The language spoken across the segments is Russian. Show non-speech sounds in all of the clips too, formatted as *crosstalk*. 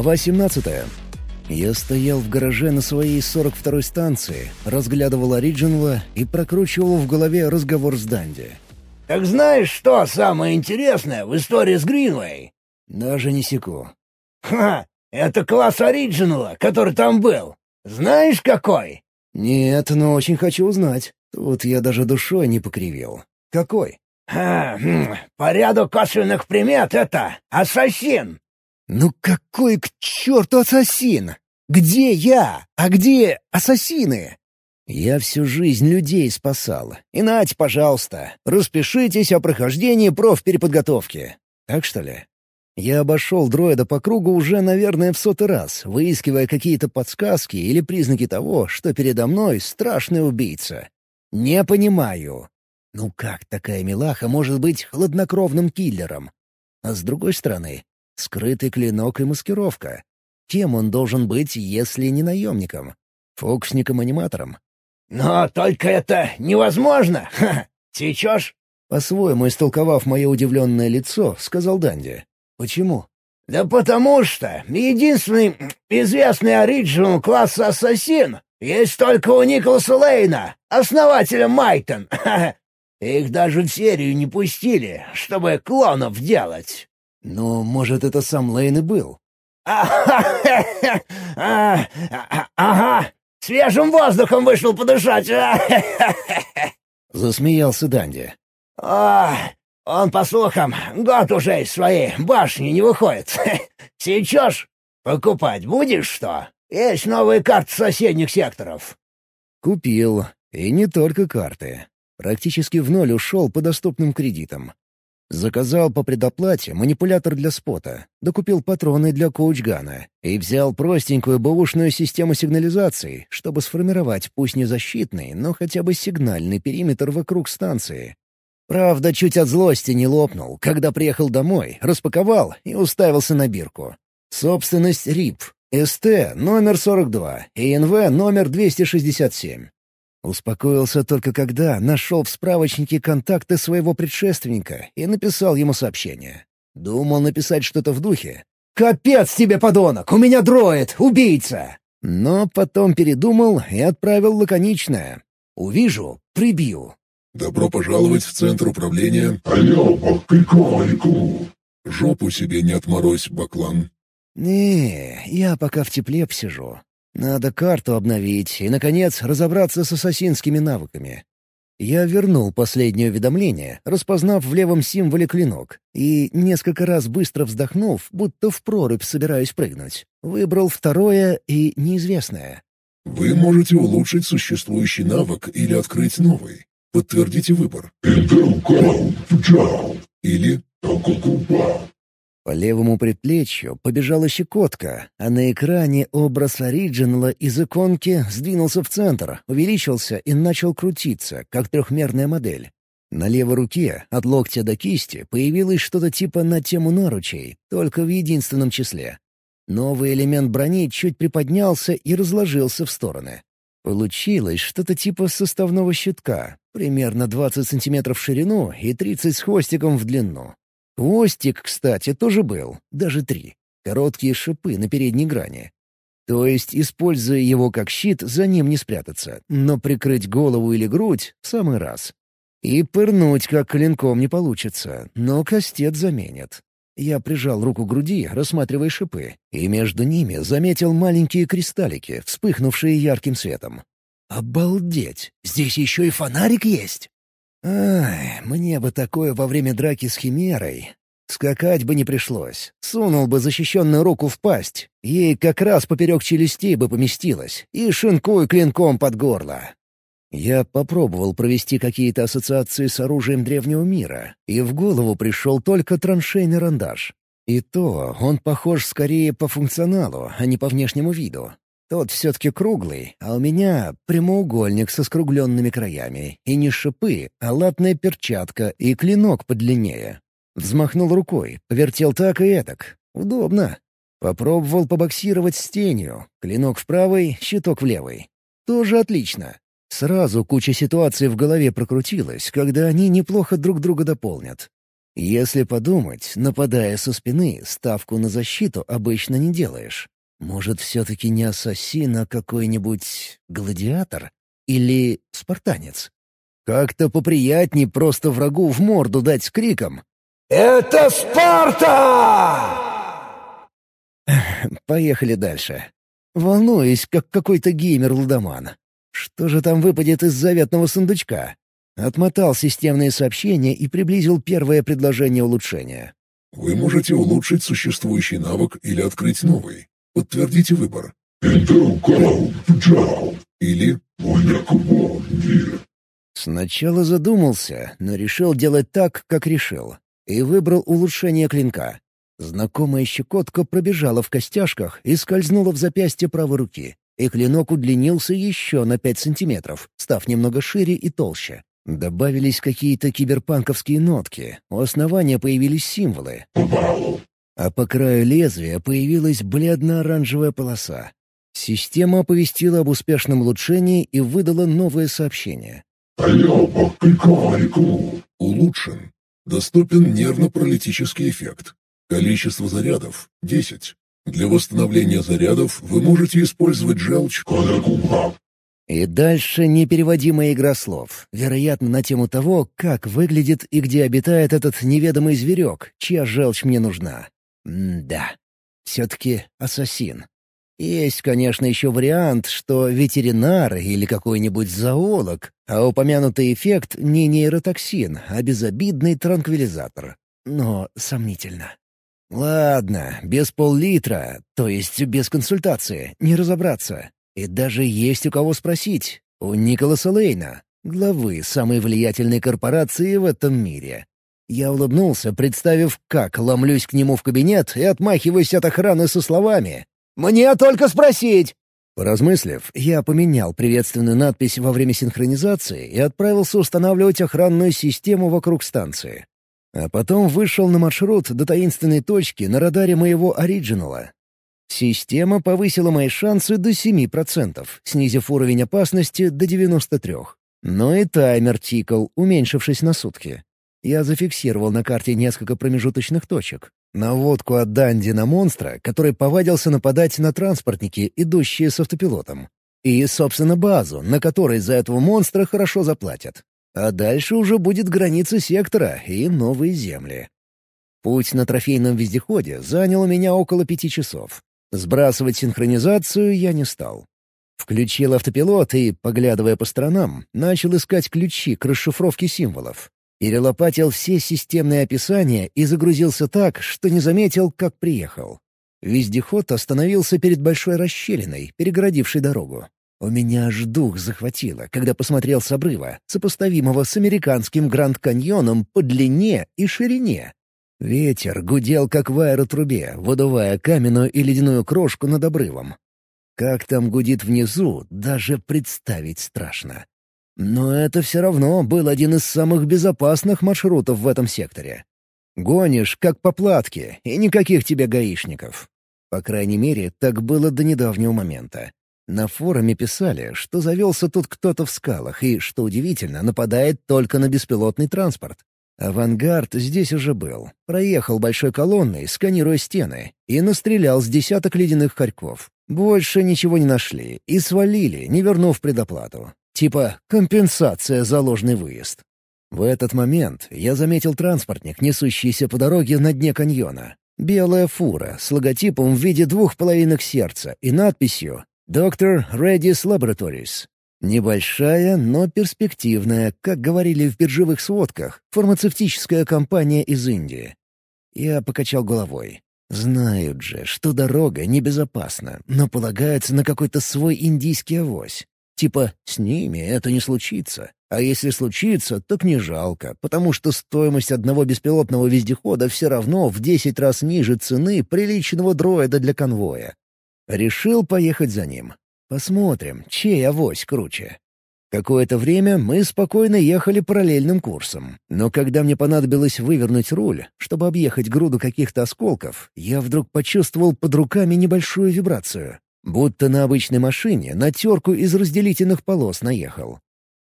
Глава 17. Я стоял в гараже на своей 42-й станции, разглядывал оригинала и прокручивал в голове разговор с Данди. «Так знаешь, что самое интересное в истории с Гринвей?» «Даже не секу». «Ха! Это класс оригинала, который там был. Знаешь, какой?» «Нет, но очень хочу узнать. Тут я даже душой не покривил. Какой?» «А, хм, по ряду косвенных примет это ассасин». «Ну какой к черту ассасин? Где я? А где ассасины?» Я всю жизнь людей спасал. И нать, пожалуйста, распишитесь о прохождении профпереподготовки. Так что ли? Я обошел дроида по кругу уже, наверное, в сотый раз, выискивая какие-то подсказки или признаки того, что передо мной страшный убийца. Не понимаю. Ну как такая милаха может быть хладнокровным киллером? А с другой стороны, скрытый клинок и маскировка. Кем он должен быть, если не наемником? Фокусником-аниматором? «Но только это невозможно! Ха! Сечешь?» По-своему истолковав мое удивленное лицо, сказал Данди. «Почему?» «Да потому что единственный известный оригинал класса «Ассасин» есть только у Николаса Лейна, основателя Майтон. Их даже в серию не пустили, чтобы клонов делать». «Ну, может, это сам Лейн и был?» «Ага, свежим воздухом вышел подышать!» Засмеялся Данди. «А, он, по слухам, год уже из своей башни не выходит. Сейчас покупать будешь что? Есть новые карты соседних секторов». «Купил. И не только карты. Практически в ноль ушел по доступным кредитам. Заказал по предоплате манипулятор для спота, докупил патроны для коучгана и взял простенькую бэушную систему сигнализации, чтобы сформировать пусть не защитный, но хотя бы сигнальный периметр вокруг станции. Правда, чуть от злости не лопнул, когда приехал домой, распаковал и уставился на бирку. Собственность РИП, СТ номер 42 и НВ номер 267. Успокоился только когда нашел в справочнике контакты своего предшественника и написал ему сообщение. Думал написать что-то в духе. «Капец тебе, подонок! У меня дроид! Убийца!» Но потом передумал и отправил лаконичное. «Увижу — прибью». «Добро пожаловать в центр управления». «Алло, покрикайку!» «Жопу себе не отморозь, баклан». «Не, я пока в тепле посижу. Надо карту обновить и, наконец, разобраться с ассасинскими навыками. Я вернул последнее уведомление, распознав в левом символе клинок, и, несколько раз быстро вздохнув, будто в прорубь собираюсь прыгнуть, выбрал второе и неизвестное. Вы можете улучшить существующий навык или открыть новый. Подтвердите выбор. Или по левому предплечью побежала щекотка, а на экране образ оригинала из иконки сдвинулся в центр, увеличился и начал крутиться, как трехмерная модель. На левой руке, от локтя до кисти, появилось что-то типа на тему наручей, только в единственном числе. Новый элемент брони чуть приподнялся и разложился в стороны. Получилось что-то типа составного щитка, примерно 20 сантиметров в ширину и 30 с хвостиком в длину. Хвостик, кстати, тоже был, даже три. Короткие шипы на передней грани. То есть, используя его как щит, за ним не спрятаться, но прикрыть голову или грудь — в самый раз. И пырнуть как клинком не получится, но кастет заменит. Я прижал руку к груди, рассматривая шипы, и между ними заметил маленькие кристаллики, вспыхнувшие ярким светом. «Обалдеть! Здесь еще и фонарик есть!» Ай, мне бы такое во время драки с Химерой. Скакать бы не пришлось. Сунул бы защищенную руку в пасть. Ей как раз поперек челюстей бы поместилась. И шинкуй клинком под горло. Я попробовал провести какие-то ассоциации с оружием древнего мира, и в голову пришел только траншейный рандаж. И то он похож скорее по функционалу, а не по внешнему виду. Тот все-таки круглый, а у меня прямоугольник со скругленными краями. И не шипы, а латная перчатка и клинок подлиннее. Взмахнул рукой, повертел так и этак. Удобно. Попробовал побоксировать с тенью. Клинок в правой, щиток в левой. Тоже отлично. Сразу куча ситуаций в голове прокрутилась, когда они неплохо друг друга дополнят. Если подумать, нападая со спины, ставку на защиту обычно не делаешь. Может, все-таки не ассасин, а какой-нибудь гладиатор? Или спартанец? Как-то поприятней просто врагу в морду дать с криком. «Это Спарта!» Поехали дальше. Волнуюсь, как какой-то геймер-лудоман. Что же там выпадет из заветного сундучка? Отмотал системные сообщения и приблизил первое предложение улучшения. Вы можете улучшить существующий навык или открыть новый. Подтвердите выбор. Или Сначала задумался, но решил делать так, как решил. И выбрал улучшение клинка. Знакомая щекотка пробежала в костяшках и скользнула в запястье правой руки. И клинок удлинился еще на пять сантиметров, став немного шире и толще. Добавились какие-то киберпанковские нотки, у основания появились символы. А по краю лезвия появилась бледно-оранжевая полоса. Система оповестила об успешном улучшении и выдала новое сообщение. Улучшен. Доступен нервно-паралитический эффект. Количество зарядов — 10. Для восстановления зарядов вы можете использовать желчь и дальше непереводимая игра слов, вероятно, на тему того, как выглядит и где обитает этот неведомый зверек, чья желчь мне нужна. М-да. Все-таки ассасин. Есть, конечно, еще вариант, что ветеринар или какой-нибудь зоолог, а упомянутый эффект не нейротоксин, а безобидный транквилизатор. Но сомнительно. Ладно, без пол-литра, то есть без консультации, не разобраться. И даже есть у кого спросить. У Николаса Лейна, главы самой влиятельной корпорации в этом мире. Я улыбнулся, представив, как ломлюсь к нему в кабинет и отмахиваюсь от охраны со словами «Мне только спросить!» Поразмыслив, я поменял приветственную надпись во время синхронизации и отправился устанавливать охранную систему вокруг станции. А потом вышел на маршрут до таинственной точки на радаре моего оригинала, Система повысила мои шансы до 7%, снизив уровень опасности до 93%. Но и таймер тикал, уменьшившись на сутки. Я зафиксировал на карте несколько промежуточных точек. Наводку от Данди на монстра, который повадился нападать на транспортники, идущие с автопилотом. И, собственно, базу, на которой за этого монстра хорошо заплатят. А дальше уже будет граница сектора и новые земли. Путь на трофейном вездеходе занял у меня около пяти часов. Сбрасывать синхронизацию я не стал. Включил автопилот и, поглядывая по сторонам, начал искать ключи к расшифровке символов. Перелопатил все системные описания и загрузился так, что не заметил, как приехал. Вездеход остановился перед большой расщелиной, перегородившей дорогу. У меня аж дух захватило, когда посмотрел с обрыва, сопоставимого с американским Гранд-каньоном по длине и ширине. Ветер гудел, как в аэротрубе, выдувая каменную и ледяную крошку над обрывом. Как там гудит внизу, даже представить страшно. Но это все равно был один из самых безопасных маршрутов в этом секторе. Гонишь, как по платке, и никаких тебе гаишников. По крайней мере, так было до недавнего момента. На форуме писали, что завелся тут кто-то в скалах и, что удивительно, нападает только на беспилотный транспорт. Авангард здесь уже был. Проехал большой колонной, сканируя стены, и настрелял с десяток ледяных хорьков. Больше ничего не нашли и свалили, не вернув предоплату. Типа компенсация за ложный выезд. В этот момент я заметил транспортник, несущийся по дороге на дне каньона. Белая фура с логотипом в виде двух половинок сердца и надписью «Доктор Redis Laboratories». Небольшая, но перспективная, как говорили в биржевых сводках, фармацевтическая компания из Индии. Я покачал головой. Знают же, что дорога небезопасна, но полагаются на какой-то свой индийский авось. Типа, с ними это не случится. А если случится, так не жалко, потому что стоимость одного беспилотного вездехода все равно в 10 раз ниже цены приличного дроида для конвоя. Решил поехать за ним. Посмотрим, чей авось круче. Какое-то время мы спокойно ехали параллельным курсом, но когда мне понадобилось вывернуть руль, чтобы объехать груду каких-то осколков, я вдруг почувствовал под руками небольшую вибрацию. Будто на обычной машине на терку из разделительных полос наехал.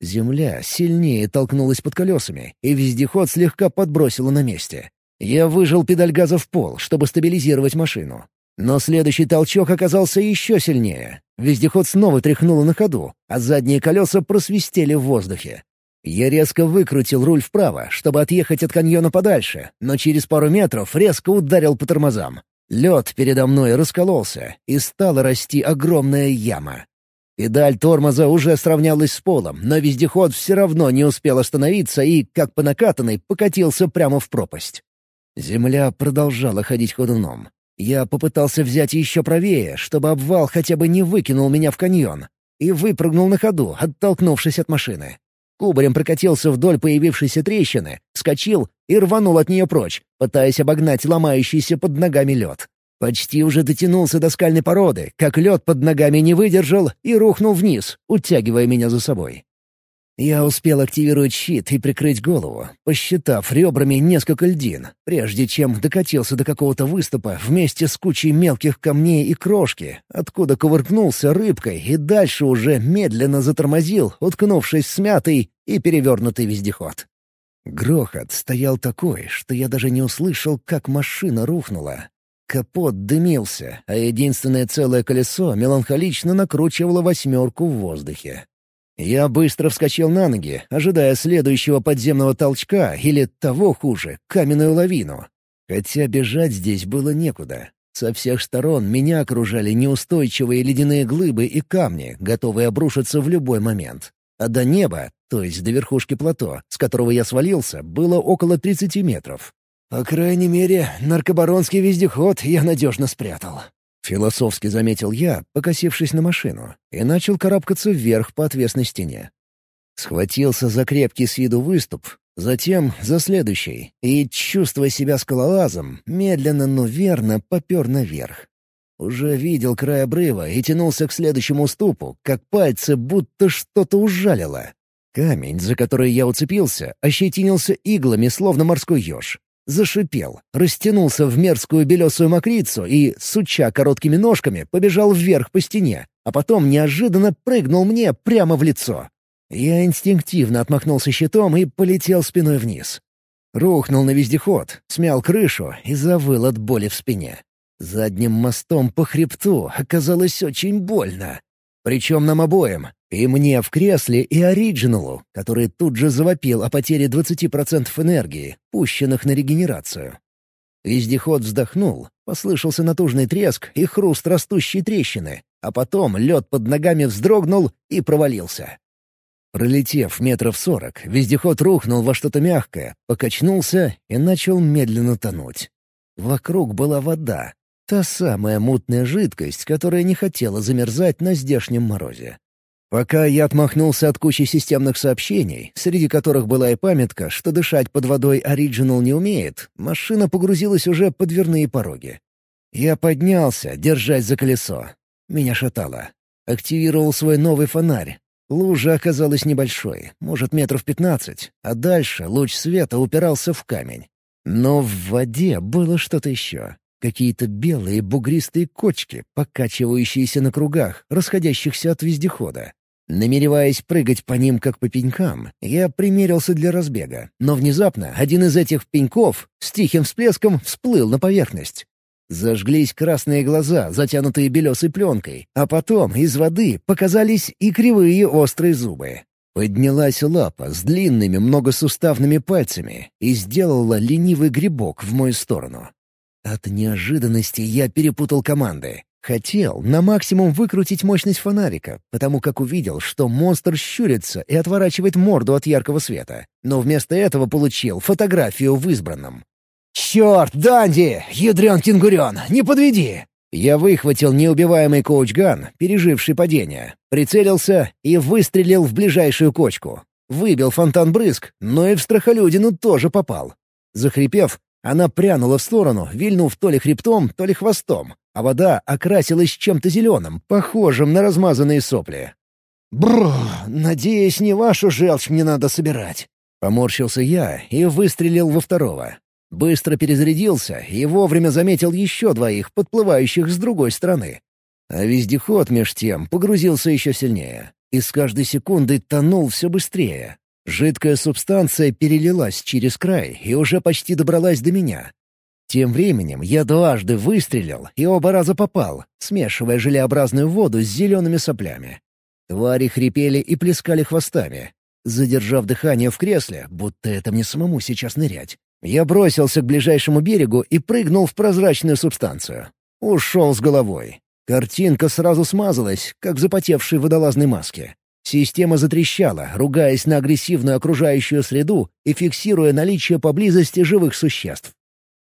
Земля сильнее толкнулась под колесами, и вездеход слегка подбросило на месте. Я выжал педаль газа в пол, чтобы стабилизировать машину. Но следующий толчок оказался еще сильнее. Вездеход снова тряхнуло на ходу, а задние колеса просвистели в воздухе. Я резко выкрутил руль вправо, чтобы отъехать от каньона подальше, но через пару метров резко ударил по тормозам. Лед передо мной раскололся, и стала расти огромная яма. Педаль тормоза уже сравнялась с полом, но вездеход все равно не успел остановиться и, как по накатанной, покатился прямо в пропасть. Земля продолжала ходить ходуном. Я попытался взять еще правее, чтобы обвал хотя бы не выкинул меня в каньон, и выпрыгнул на ходу, оттолкнувшись от машины. Кубарем прокатился вдоль появившейся трещины, вскочил и рванул от нее прочь, пытаясь обогнать ломающийся под ногами лед. Почти уже дотянулся до скальной породы, как лед под ногами не выдержал и рухнул вниз, утягивая меня за собой. Я успел активировать щит и прикрыть голову, посчитав ребрами несколько льдин, прежде чем докатился до какого-то выступа вместе с кучей мелких камней и крошки, откуда кувыркнулся рыбкой и дальше уже медленно затормозил, уткнувшись в смятый и перевернутый вездеход. Грохот стоял такой, что я даже не услышал, как машина рухнула, Капот дымился, а единственное целое колесо меланхолично накручивало восьмерку в воздухе. Я быстро вскочил на ноги, ожидая следующего подземного толчка или, того хуже, каменную лавину. Хотя бежать здесь было некуда. Со всех сторон меня окружали неустойчивые ледяные глыбы и камни, готовые обрушиться в любой момент. А до неба, то есть до верхушки плато, с которого я свалился, было около 30 метров. «По крайней мере, наркобаронский вездеход я надежно спрятал», — философски заметил я, покосившись на машину, и начал карабкаться вверх по отвесной стене. Схватился за крепкий с виду выступ, затем за следующий, и, чувствуя себя скалолазом, медленно, но верно попер наверх. Уже видел край обрыва и тянулся к следующему уступу, как пальцы будто что-то ужалило. Камень, за который я уцепился, ощетинился иглами, словно морской еж зашипел, растянулся в мерзкую белесую мокрицу и, суча короткими ножками, побежал вверх по стене, а потом неожиданно прыгнул мне прямо в лицо. Я инстинктивно отмахнулся щитом и полетел спиной вниз. Рухнул на вездеход, смял крышу и завыл от боли в спине. Задним мостом по хребту оказалось очень больно. Причем нам обоим, и мне в кресле, и Ориджиналу, который тут же завопил о потере 20% энергии, пущенных на регенерацию. Вездеход вздохнул, послышался натужный треск и хруст растущей трещины, а потом лед под ногами вздрогнул и провалился. Пролетев метров сорок, вездеход рухнул во что-то мягкое, покачнулся и начал медленно тонуть. Вокруг была вода, та самая мутная жидкость, которая не хотела замерзать на здешнем морозе. Пока я отмахнулся от кучи системных сообщений, среди которых была и памятка, что дышать под водой Оригинал не умеет, машина погрузилась уже под дверные пороги. Я поднялся, держась за колесо. Меня шатало. Активировал свой новый фонарь. Лужа оказалась небольшой, может, метров пятнадцать, а дальше луч света упирался в камень. Но в воде было что-то еще. Какие-то белые бугристые кочки, покачивающиеся на кругах, расходящихся от вездехода. Намереваясь прыгать по ним, как по пенькам, я примерился для разбега, но внезапно один из этих пеньков с тихим всплеском всплыл на поверхность. Зажглись красные глаза, затянутые белесой пленкой, а потом из воды показались и кривые острые зубы. Поднялась лапа с длинными многосуставными пальцами и сделала ленивый грибок в мою сторону. От неожиданности я перепутал команды. Хотел на максимум выкрутить мощность фонарика, потому как увидел, что монстр щурится и отворачивает морду от яркого света. Но вместо этого получил фотографию в избранном. «Черт, Данди! Ядрен кенгурен! Не подведи!» Я выхватил неубиваемый коучган, переживший падение, прицелился и выстрелил в ближайшую кочку. Выбил фонтан брызг, но и в страхолюдину тоже попал. Захрипев, она прянула в сторону, вильнув то ли хребтом, то ли хвостом, а вода окрасилась чем-то зеленым, похожим на размазанные сопли. «Бррр, надеюсь, не вашу желчь мне надо собирать». Поморщился я и выстрелил во второго. Быстро перезарядился и вовремя заметил еще двоих, подплывающих с другой стороны. А вездеход, меж тем, погрузился еще сильнее. и с каждой секундой тонул все быстрее. Жидкая субстанция перелилась через край и уже почти добралась до меня. Тем временем я дважды выстрелил и оба раза попал, смешивая желеобразную воду с зелеными соплями. Твари хрипели и плескали хвостами. Задержав дыхание в кресле, будто это мне самому сейчас нырять, я бросился к ближайшему берегу и прыгнул в прозрачную субстанцию. Ушел с головой. Картинка сразу смазалась, как в запотевшей водолазной маске. Система затрещала, ругаясь на агрессивную окружающую среду и фиксируя наличие поблизости живых существ.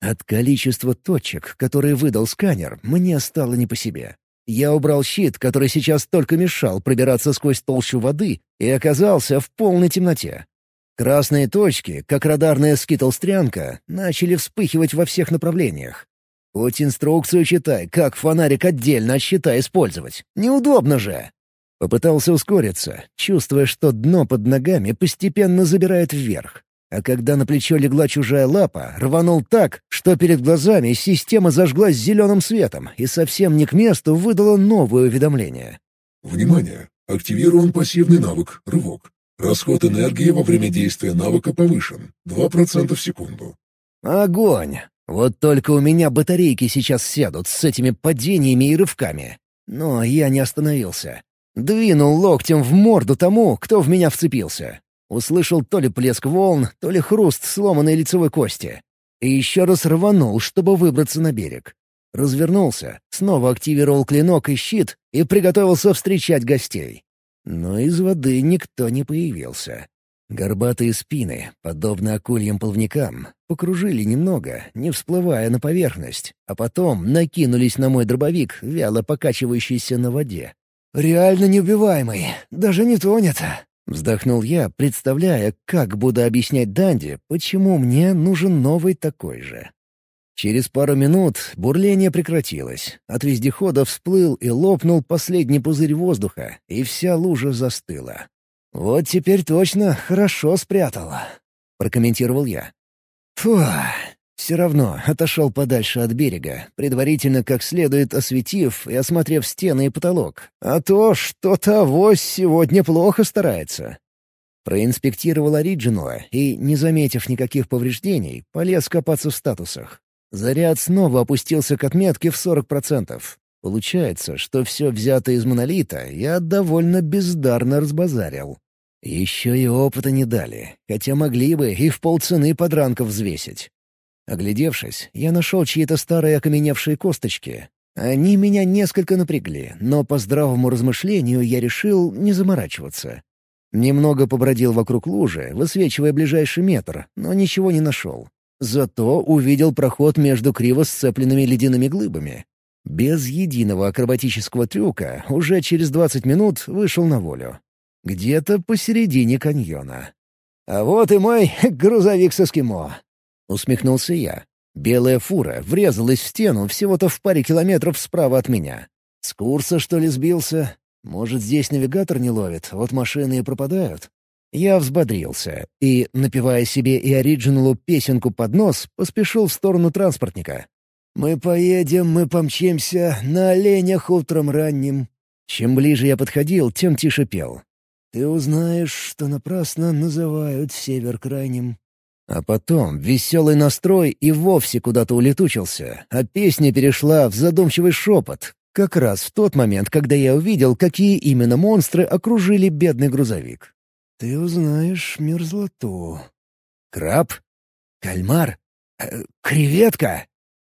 От количества точек, которые выдал сканер, мне стало не по себе. Я убрал щит, который сейчас только мешал пробираться сквозь толщу воды, и оказался в полной темноте. Красные точки, как радарная скитл-стрянка, начали вспыхивать во всех направлениях. Хоть инструкцию читай, как фонарик отдельно от щита использовать. Неудобно же. Попытался ускориться, чувствуя, что дно под ногами постепенно забирает вверх. А когда на плечо легла чужая лапа, рванул так, что перед глазами система зажглась зеленым светом и совсем не к месту выдала новое уведомление. Внимание! Активирован пассивный навык «Рывок». Расход энергии во время действия навыка повышен. 2% в секунду. Огонь! Вот только у меня батарейки сейчас сядут с этими падениями и рывками. Но я не остановился. Двинул локтем в морду тому, кто в меня вцепился. Услышал то ли плеск волн, то ли хруст сломанной лицевой кости. И еще раз рванул, чтобы выбраться на берег. Развернулся, снова активировал клинок и щит и приготовился встречать гостей. Но из воды никто не появился. Горбатые спины, подобно акульим плавникам, покружили немного, не всплывая на поверхность, а потом накинулись на мой дробовик, вяло покачивающийся на воде. «Реально неубиваемый, даже не тонет!» Вздохнул я, представляя, как буду объяснять Данди, почему мне нужен новый такой же. Через пару минут бурление прекратилось. От вездехода всплыл и лопнул последний пузырь воздуха, и вся лужа застыла. «Вот теперь точно хорошо спрятала», — прокомментировал я. «Фу, все равно отошел подальше от берега, предварительно как следует осветив и осмотрев стены и потолок. А то что-то авось сегодня плохо старается. Проинспектировал оригинала и, не заметив никаких повреждений, полез копаться в статусах. Заряд снова опустился к отметке в 40%. Получается, что все взятое из монолита я довольно бездарно разбазарил. Еще и опыта не дали, хотя могли бы и в полцены подранков взвесить. Оглядевшись, я нашел чьи-то старые окаменевшие косточки. Они меня несколько напрягли, но по здравому размышлению я решил не заморачиваться. Немного побродил вокруг лужи, высвечивая ближайший метр, но ничего не нашел. Зато увидел проход между криво сцепленными ледяными глыбами. Без единого акробатического трюка уже через 20 минут вышел на волю. Где-то посередине каньона. А вот и мой *laughs* грузовик с эскимо. — усмехнулся я. Белая фура врезалась в стену всего-то в паре километров справа от меня. С курса, что ли, сбился? Может, здесь навигатор не ловит, вот машины и пропадают? Я взбодрился и, напевая себе и оригиналу песенку под нос, поспешил в сторону транспортника. «Мы поедем, мы помчимся на оленях утром ранним». Чем ближе я подходил, тем тише пел. «Ты узнаешь, что напрасно называют север крайним». А потом веселый настрой и вовсе куда-то улетучился, а песня перешла в задумчивый шепот, как раз в тот момент, когда я увидел, какие именно монстры окружили бедный грузовик. «Ты узнаешь мерзлоту». «Краб? Кальмар? Э, креветка?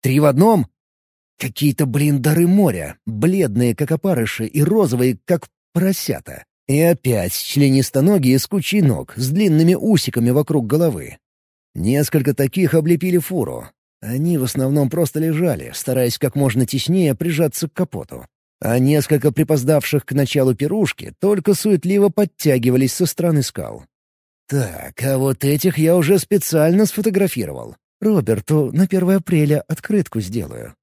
Три в одном?» Какие-то, блин, дары моря, бледные, как опарыши, и розовые, как поросята. И опять членистоногие с кучей ног, с длинными усиками вокруг головы. Несколько таких облепили фуру. Они в основном просто лежали, стараясь как можно теснее прижаться к капоту. А несколько припоздавших к началу пирушки только суетливо подтягивались со стороны скал. Так, а вот этих я уже специально сфотографировал. Роберту на 1 апреля открытку сделаю.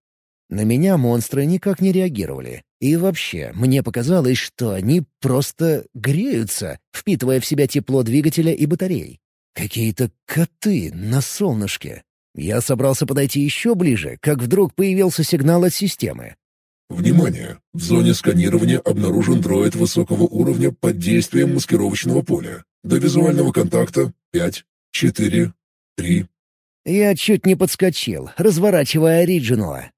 На меня монстры никак не реагировали. И вообще, мне показалось, что они просто греются, впитывая в себя тепло двигателя и батарей. Какие-то коты на солнышке. Я собрался подойти еще ближе, как вдруг появился сигнал от системы. Внимание! В зоне сканирования обнаружен дроид высокого уровня под действием маскировочного поля. До визуального контакта 5, 4, 3. Я чуть не подскочил, разворачивая оригинала.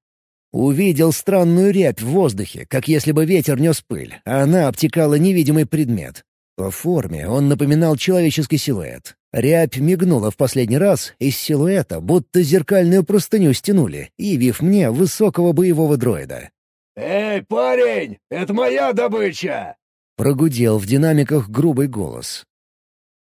Увидел странную рябь в воздухе, как если бы ветер нес пыль, а она обтекала невидимый предмет. По форме он напоминал человеческий силуэт. Рябь мигнула в последний раз, из силуэта будто зеркальную простыню стянули, явив мне высокого боевого дроида. «Эй, парень, это моя добыча!» Прогудел в динамиках грубый голос.